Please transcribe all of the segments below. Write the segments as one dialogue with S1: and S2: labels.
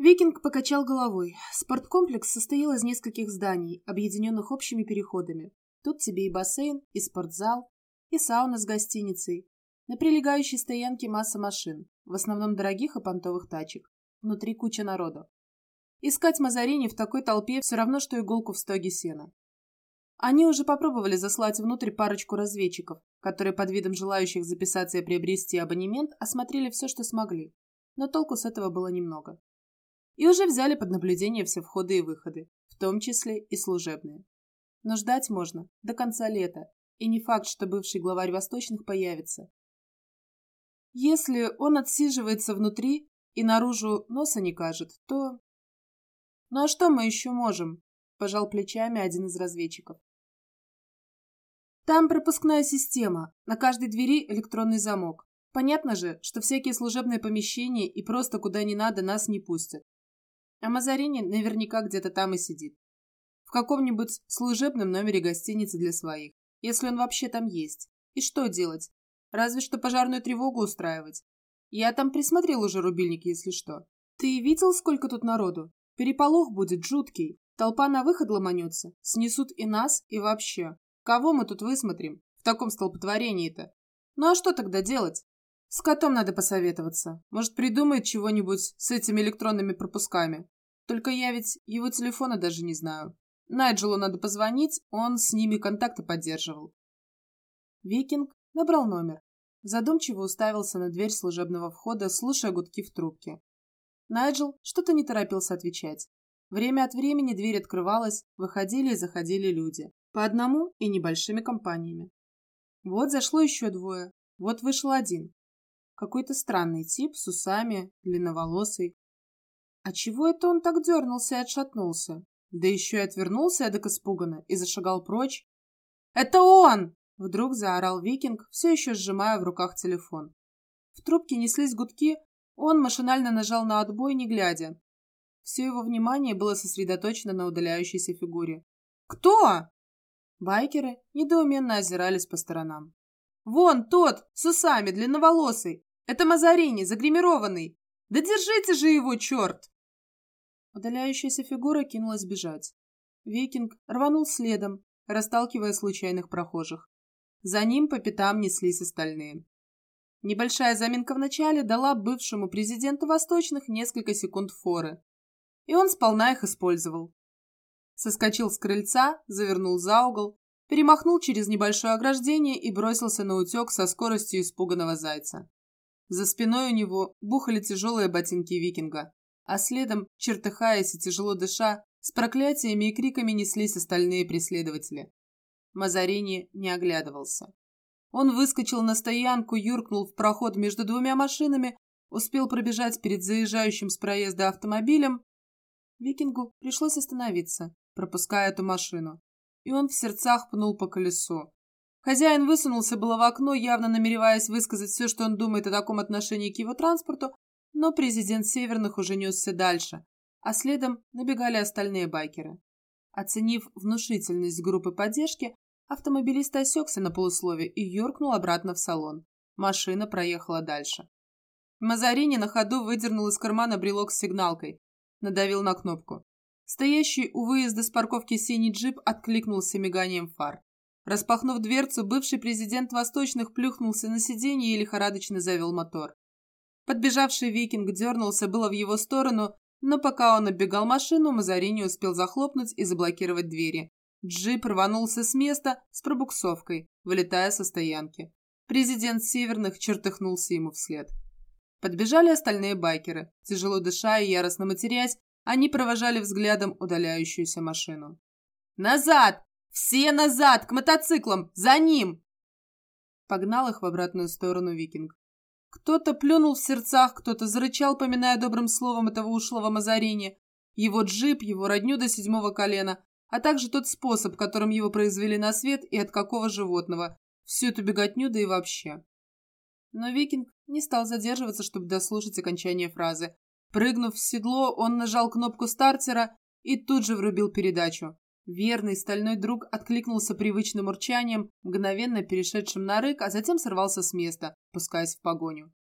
S1: Викинг покачал головой. Спорткомплекс состоял из нескольких зданий, объединенных общими переходами. Тут тебе и бассейн, и спортзал, и сауна с гостиницей. На прилегающей стоянке масса машин, в основном дорогих и понтовых тачек. Внутри куча народу. Искать Мазарини в такой толпе все равно, что иголку в стоге сена. Они уже попробовали заслать внутрь парочку разведчиков, которые под видом желающих записаться и приобрести абонемент осмотрели все, что смогли. Но толку с этого было немного. И уже взяли под наблюдение все входы и выходы, в том числе и служебные. Но ждать можно до конца лета, и не факт, что бывший главарь Восточных появится. Если он отсиживается внутри и наружу носа не кажет, то... Ну а что мы еще можем? Пожал плечами один из разведчиков. Там пропускная система, на каждой двери электронный замок. Понятно же, что всякие служебные помещения и просто куда не надо нас не пустят. А Мазарини наверняка где-то там и сидит. В каком-нибудь служебном номере гостиницы для своих, если он вообще там есть. И что делать? Разве что пожарную тревогу устраивать. Я там присмотрел уже рубильник, если что. Ты видел, сколько тут народу? Переполох будет жуткий. Толпа на выход ломанется. Снесут и нас, и вообще. Кого мы тут высмотрим? В таком столпотворении-то. Ну а что тогда делать? С котом надо посоветоваться. Может, придумает чего-нибудь с этими электронными пропусками. Только я ведь его телефона даже не знаю. Найджелу надо позвонить, он с ними контакты поддерживал. Викинг набрал номер. Задумчиво уставился на дверь служебного входа, слушая гудки в трубке. Найджел что-то не торопился отвечать. Время от времени дверь открывалась, выходили и заходили люди. По одному и небольшими компаниями. Вот зашло еще двое. Вот вышел один. Какой-то странный тип с усами, длинноволосый. А чего это он так дернулся и отшатнулся? Да еще и отвернулся эдак испуганно и зашагал прочь. «Это он!» — вдруг заорал викинг, все еще сжимая в руках телефон. В трубке неслись гудки, он машинально нажал на отбой, не глядя. Все его внимание было сосредоточено на удаляющейся фигуре. «Кто?» Байкеры недоуменно озирались по сторонам. «Вон тот, с усами, длинноволосый! Это Мазарини, загримированный! Да держите же его, черт!» Удаляющаяся фигура кинулась бежать. Викинг рванул следом, расталкивая случайных прохожих. За ним по пятам неслись остальные. Небольшая заминка в начале дала бывшему президенту Восточных несколько секунд форы. И он сполна их использовал соскочил с крыльца, завернул за угол, перемахнул через небольшое ограждение и бросился на утек со скоростью испуганного зайца. За спиной у него бухали тяжелые ботинки викинга, а следом, чертыхаясь и тяжело дыша, с проклятиями и криками неслись остальные преследователи. Мазарини не оглядывался. Он выскочил на стоянку, юркнул в проход между двумя машинами, успел пробежать перед заезжающим с проезда автомобилем. Викингу пришлось остановиться, пропуская эту машину. И он в сердцах пнул по колесу. Хозяин высунулся было в окно, явно намереваясь высказать все, что он думает о таком отношении к его транспорту, но президент Северных уже несся дальше, а следом набегали остальные байкеры. Оценив внушительность группы поддержки, автомобилист осекся на полуслове и юркнул обратно в салон. Машина проехала дальше. Мазарини на ходу выдернул из кармана брелок с сигналкой. Надавил на кнопку. Стоящий у выезда с парковки синий джип откликнулся миганием фар. Распахнув дверцу, бывший президент Восточных плюхнулся на сиденье и лихорадочно завел мотор. Подбежавший викинг дернулся было в его сторону, но пока он оббегал машину, Мазарини успел захлопнуть и заблокировать двери. Джип рванулся с места с пробуксовкой, вылетая со стоянки. Президент Северных чертыхнулся ему вслед. Подбежали остальные байкеры. Тяжело дыша и яростно матерясь, они провожали взглядом удаляющуюся машину. «Назад! Все назад! К мотоциклам! За ним!» Погнал их в обратную сторону викинг. Кто-то плюнул в сердцах, кто-то зарычал, поминая добрым словом этого ушлого Мазарини, его джип, его родню до седьмого колена, а также тот способ, которым его произвели на свет и от какого животного, всю эту беготню, да и вообще. Но викинг не стал задерживаться, чтобы дослушать окончание фразы, Прыгнув в седло, он нажал кнопку стартера и тут же врубил передачу. Верный стальной друг откликнулся привычным урчанием, мгновенно перешедшим на рык, а затем сорвался с места, пускаясь в погоню.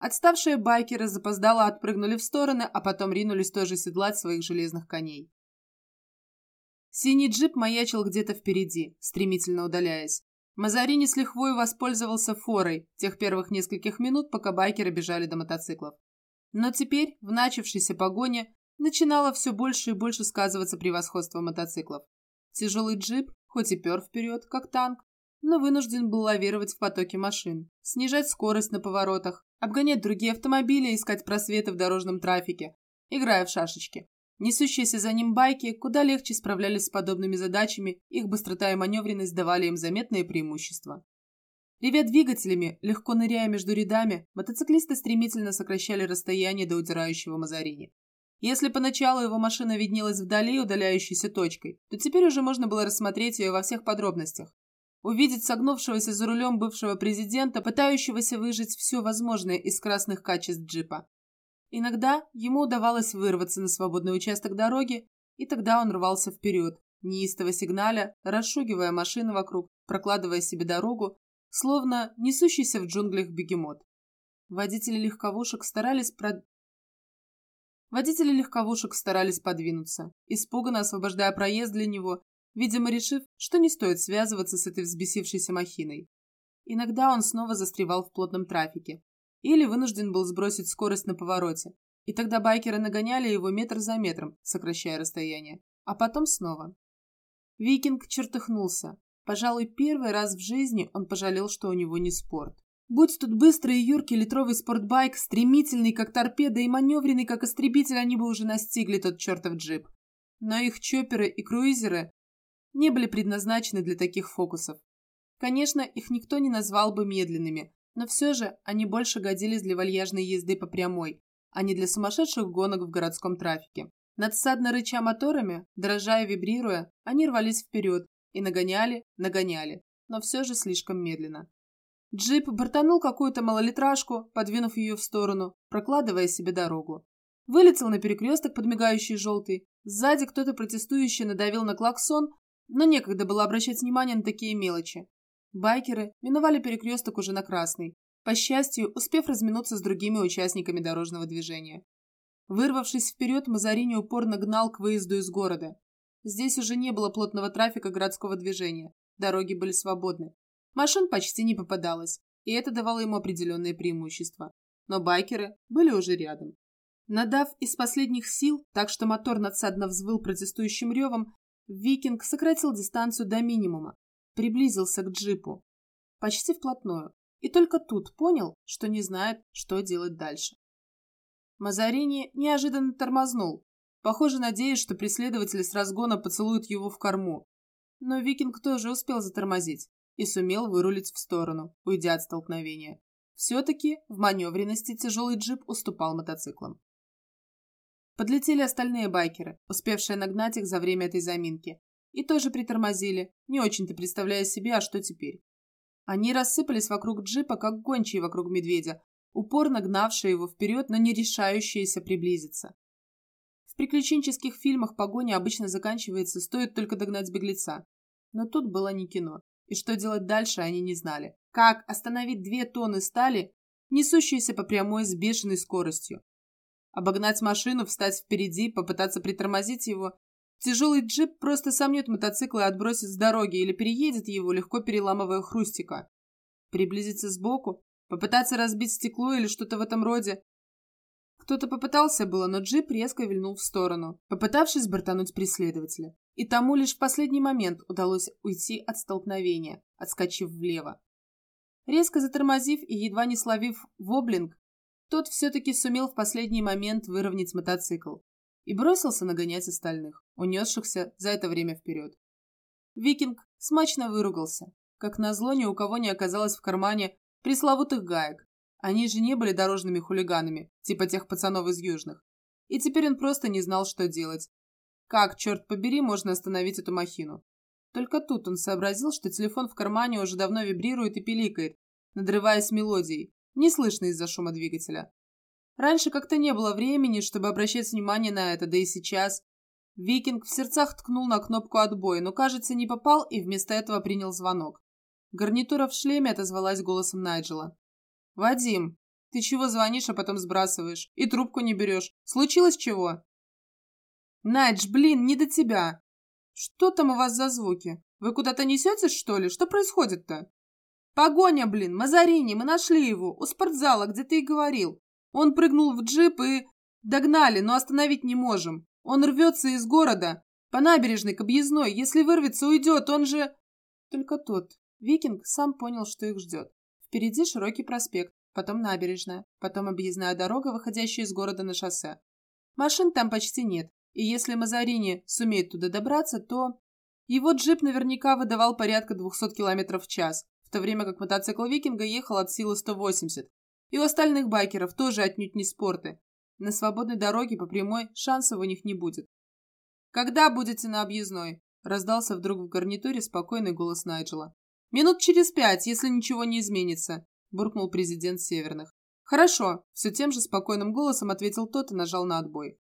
S1: Отставшие байкеры запоздало отпрыгнули в стороны, а потом ринулись тоже седлать своих железных коней. Синий джип маячил где-то впереди, стремительно удаляясь. Мазарини с лихвой воспользовался форой тех первых нескольких минут, пока байкеры бежали до мотоциклов. Но теперь, в начавшейся погоне, начинало все больше и больше сказываться превосходство мотоциклов. Тяжелый джип, хоть и пер вперед, как танк, но вынужден был лавировать в потоке машин, снижать скорость на поворотах, обгонять другие автомобили и искать просветы в дорожном трафике, играя в шашечки. Несущиеся за ним байки куда легче справлялись с подобными задачами, их быстрота и маневренность давали им заметные преимущества. Ревя двигателями, легко ныряя между рядами, мотоциклисты стремительно сокращали расстояние до удирающего Мазарини. Если поначалу его машина виднелась вдали удаляющейся точкой, то теперь уже можно было рассмотреть ее во всех подробностях. Увидеть согнувшегося за рулем бывшего президента, пытающегося выжить все возможное из красных качеств джипа. Иногда ему удавалось вырваться на свободный участок дороги, и тогда он рвался вперед, неистово сигналя, расшугивая машины вокруг, прокладывая себе дорогу, словно несущийся в джунглях бегемот. Водители легковушек старались. Водители легковушек старались подвинуться, испуганно освобождая проезд для него, видимо, решив, что не стоит связываться с этой взбесившейся махиной. Иногда он снова застревал в плотном трафике, или вынужден был сбросить скорость на повороте. И тогда байкеры нагоняли его метр за метром, сокращая расстояние. А потом снова. Викинг чертыхнулся. Пожалуй, первый раз в жизни он пожалел, что у него не спорт. Будь тут быстрый и юркий литровый спортбайк, стремительный, как торпеда, и маневренный, как истребитель, они бы уже настигли тот чертов джип. Но их чоперы и круизеры не были предназначены для таких фокусов. Конечно, их никто не назвал бы медленными, но все же они больше годились для вальяжной езды по прямой, а не для сумасшедших гонок в городском трафике. Надсадно рыча моторами, дрожа и вибрируя, они рвались вперед и нагоняли, нагоняли, но все же слишком медленно. Джип бортанул какую-то малолитражку, подвинув ее в сторону, прокладывая себе дорогу. Вылетел на перекресток, подмигающий желтый. Сзади кто-то протестующий надавил на клаксон, но некогда было обращать внимание на такие мелочи. Байкеры миновали перекресток уже на красный, по счастью, успев разминуться с другими участниками дорожного движения. Вырвавшись вперед, Мазарини упорно гнал к выезду из города. Здесь уже не было плотного трафика городского движения, дороги были свободны. Машин почти не попадалось, и это давало ему определенные преимущества. Но байкеры были уже рядом. Надав из последних сил, так что мотор надсадно взвыл протестующим ревом, Викинг сократил дистанцию до минимума, приблизился к джипу. Почти вплотную. И только тут понял, что не знает, что делать дальше. Мазарини неожиданно тормознул, похоже, надеясь, что преследователи с разгона поцелуют его в корму. Но викинг тоже успел затормозить и сумел вырулить в сторону, уйдя от столкновения. Все-таки в маневренности тяжелый джип уступал мотоциклам. Подлетели остальные байкеры, успевшие нагнать их за время этой заминки, и тоже притормозили, не очень-то представляя себе, а что теперь. Они рассыпались вокруг джипа, как гончие вокруг медведя, упорно гнавшие его вперед, но не решающиеся приблизиться. В приключенческих фильмах погоня обычно заканчивается, стоит только догнать беглеца. Но тут было не кино, и что делать дальше они не знали. Как остановить две тонны стали, несущиеся по прямой с бешеной скоростью? Обогнать машину, встать впереди, попытаться притормозить его Тяжелый джип просто сомнет мотоцикл и отбросит с дороги или переедет его, легко переламывая хрустика. Приблизиться сбоку, попытаться разбить стекло или что-то в этом роде. Кто-то попытался было, но джип резко вильнул в сторону, попытавшись бортануть преследователя. И тому лишь в последний момент удалось уйти от столкновения, отскочив влево. Резко затормозив и едва не словив воблинг, тот все-таки сумел в последний момент выровнять мотоцикл и бросился нагонять остальных, унесшихся за это время вперед. Викинг смачно выругался. Как назло, ни у кого не оказалось в кармане пресловутых гаек. Они же не были дорожными хулиганами, типа тех пацанов из Южных. И теперь он просто не знал, что делать. Как, черт побери, можно остановить эту махину? Только тут он сообразил, что телефон в кармане уже давно вибрирует и пиликает, надрываясь мелодией, не слышно из-за шума двигателя. Раньше как-то не было времени, чтобы обращать внимание на это, да и сейчас. Викинг в сердцах ткнул на кнопку отбоя, но, кажется, не попал и вместо этого принял звонок. Гарнитура в шлеме отозвалась голосом Найджела. «Вадим, Ты чего звонишь, а потом сбрасываешь? И трубку не берешь. Случилось чего?» «Найдж, блин, не до тебя!» «Что там у вас за звуки? Вы куда-то несетесь, что ли? Что происходит-то?» «Погоня, блин! Мазарини! Мы нашли его! У спортзала, где ты и говорил! Он прыгнул в джип и... Догнали, но остановить не можем! Он рвется из города! По набережной к объездной! Если вырвется, уйдет! Он же...» Только тот, Викинг, сам понял, что их ждет. Впереди широкий проспект, потом набережная, потом объездная дорога, выходящая из города на шоссе. Машин там почти нет, и если Мазарини сумеет туда добраться, то... Его джип наверняка выдавал порядка 200 км в час, в то время как мотоцикл Викинга ехал от силы 180. И у остальных байкеров тоже отнюдь не спорты. На свободной дороге по прямой шансов у них не будет. «Когда будете на объездной?» – раздался вдруг в гарнитуре спокойный голос Найджела. «Минут через пять, если ничего не изменится», – буркнул президент Северных. «Хорошо», – все тем же спокойным голосом ответил тот и нажал на отбой.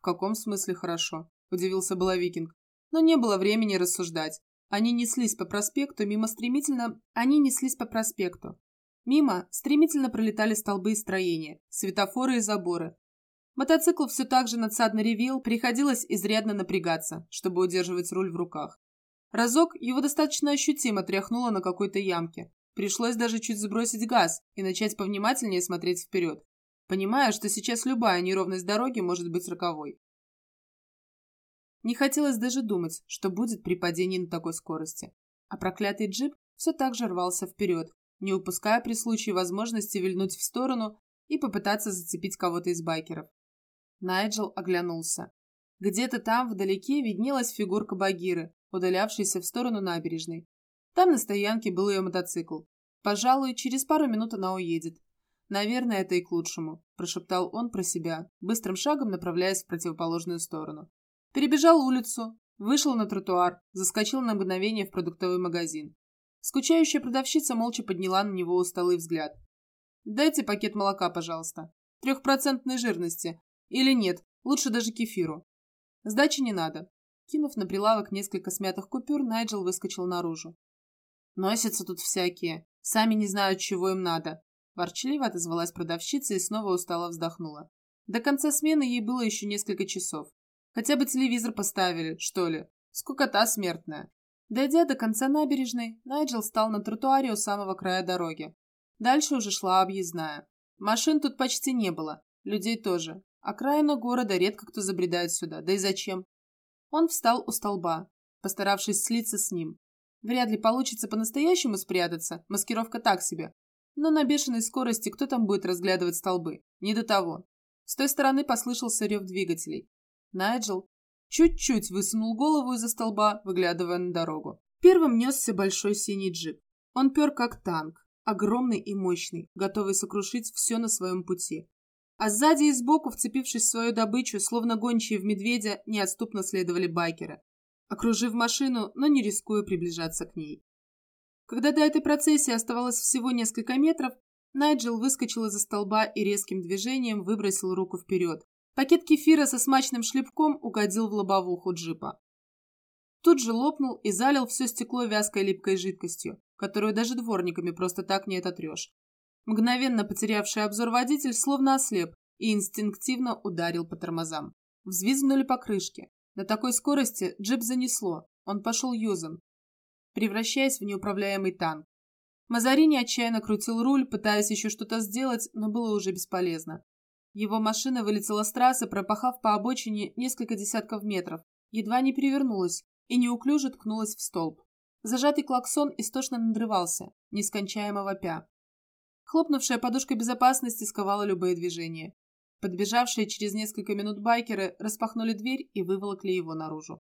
S1: «В каком смысле хорошо?» – удивился была Викинг. Но не было времени рассуждать. Они неслись по проспекту, мимо стремительно... Они неслись по проспекту. Мимо стремительно пролетали столбы и строения, светофоры и заборы. Мотоцикл все так же надсадно ревел, приходилось изрядно напрягаться, чтобы удерживать руль в руках. Разок его достаточно ощутимо тряхнуло на какой-то ямке. Пришлось даже чуть сбросить газ и начать повнимательнее смотреть вперед, понимая, что сейчас любая неровность дороги может быть роковой. Не хотелось даже думать, что будет при падении на такой скорости. А проклятый джип все так же рвался вперед, не упуская при случае возможности вильнуть в сторону и попытаться зацепить кого-то из байкеров. Найджел оглянулся. Где-то там вдалеке виднелась фигурка Багиры, удалявшийся в сторону набережной. Там на стоянке был ее мотоцикл. Пожалуй, через пару минут она уедет. Наверное, это и к лучшему, прошептал он про себя, быстрым шагом направляясь в противоположную сторону. Перебежал улицу, вышел на тротуар, заскочил на мгновение в продуктовый магазин. Скучающая продавщица молча подняла на него усталый взгляд. «Дайте пакет молока, пожалуйста. Трехпроцентной жирности. Или нет, лучше даже кефиру. Сдачи не надо. Кинув на прилавок несколько смятых купюр, Найджел выскочил наружу. «Носятся тут всякие. Сами не знают, чего им надо». Ворчливо отозвалась продавщица и снова устало вздохнула. До конца смены ей было еще несколько часов. Хотя бы телевизор поставили, что ли. Скукота смертная. Дойдя до конца набережной, Найджел стал на тротуаре у самого края дороги. Дальше уже шла объездная. Машин тут почти не было, людей тоже. Окраина города редко кто забредает сюда, да и зачем? Он встал у столба, постаравшись слиться с ним. Вряд ли получится по-настоящему спрятаться, маскировка так себе. Но на бешеной скорости кто там будет разглядывать столбы? Не до того. С той стороны послышался рев двигателей. Найджел чуть-чуть высунул голову из-за столба, выглядывая на дорогу. Первым несся большой синий джип. Он пер как танк, огромный и мощный, готовый сокрушить все на своем пути а сзади и сбоку, вцепившись в свою добычу, словно гончие в медведя, неотступно следовали байкеры, окружив машину, но не рискуя приближаться к ней. Когда до этой процессии оставалось всего несколько метров, Найджел выскочил из-за столба и резким движением выбросил руку вперед. Пакет кефира со смачным шлепком угодил в лобовуху джипа. Тут же лопнул и залил все стекло вязкой липкой жидкостью, которую даже дворниками просто так не ототрешь. Мгновенно потерявший обзор водитель словно ослеп и инстинктивно ударил по тормозам. Взвизгнули покрышки. На такой скорости джип занесло. Он пошел юзом, превращаясь в неуправляемый танк. Мазарини отчаянно крутил руль, пытаясь еще что-то сделать, но было уже бесполезно. Его машина вылетела с трассы, пропахав по обочине несколько десятков метров, едва не перевернулась и неуклюже ткнулась в столб. Зажатый клаксон истошно надрывался, нескончаемо вопя. Хлопнувшая подушка безопасности сковала любые движения. Подбежавшие через несколько минут байкеры распахнули дверь и выволокли его наружу.